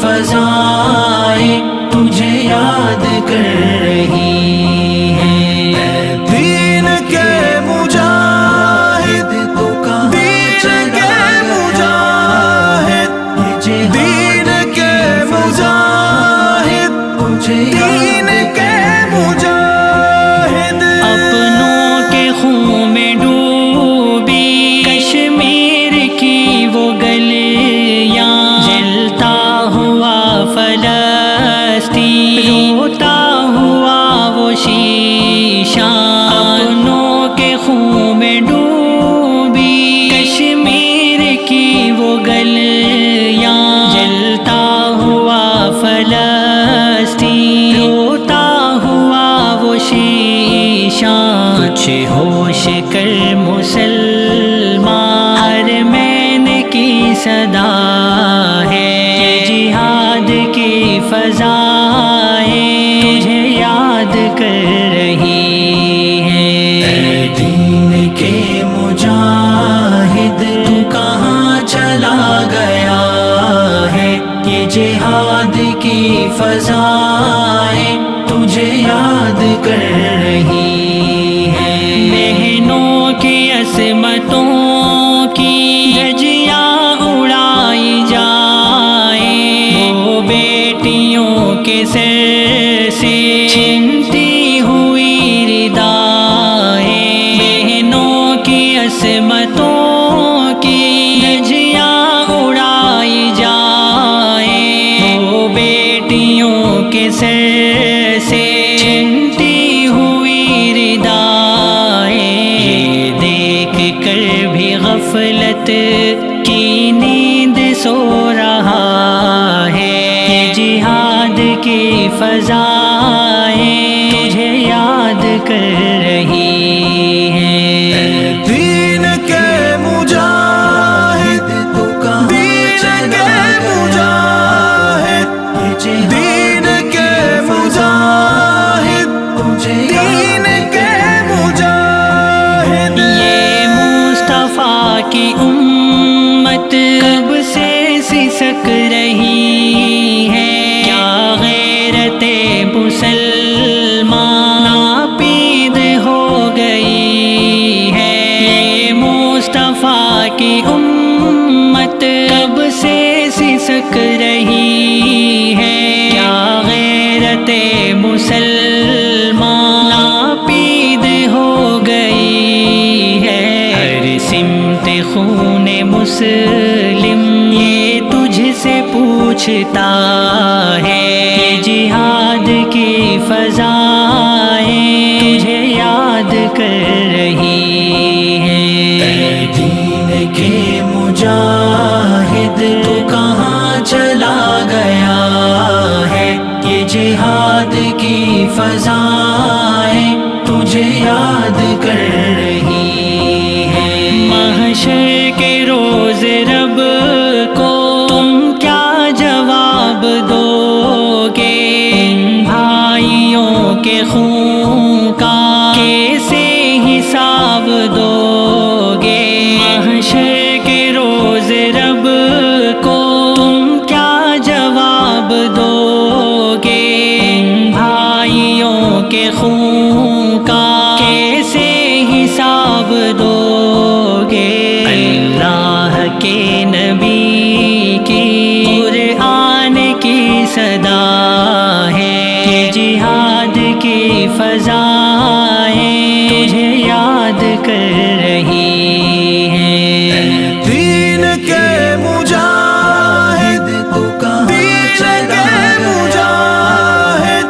فضائیں تجھے یاد شیشاں ہوش کر مسلمان، ہر مین کی صدا ہے۔ جہاد کی فضائیں تجھے یاد کر رہی ہیں دین کے مجاہد، تو کہاں چلا گیا ہے؟ یہ جہاد کی فضائیں تجھے یاد کر رہی فضائیں تجھے یاد کر رہی ہیں۔ دین کے مجاہد دین کے مجاہد دین کے مجاہد دین کے مجاہد۔ یہ مصطفیٰ کی امت کب سے سسک رہی مسلمان ناپید ہو گئی ہے۔ ہر سمت خون مسلم یہ تجھ سے پوچھتا ہے۔ جہاد کی فضائیں تجھے یاد کر فضائیں تجھے یاد کر رہی ہیں۔ محشر کے روز رب کو تم کیا جواب دو گے بھائیوں کے خون کا کیسے حساب دو؟ کے خون کا کیسے حساب دو گے اللہ کے نبی کی قرآن کی صدا ہے جہاد کی فضائیں تجھے یاد کر رہی ہیں دین کے مجاہد تو کہاں دین چلا کے گیا مجاہد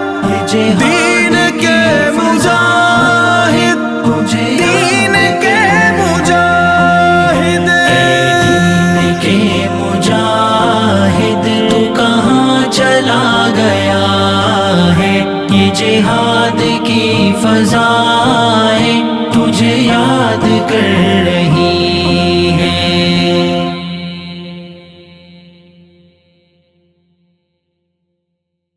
مجھے یاد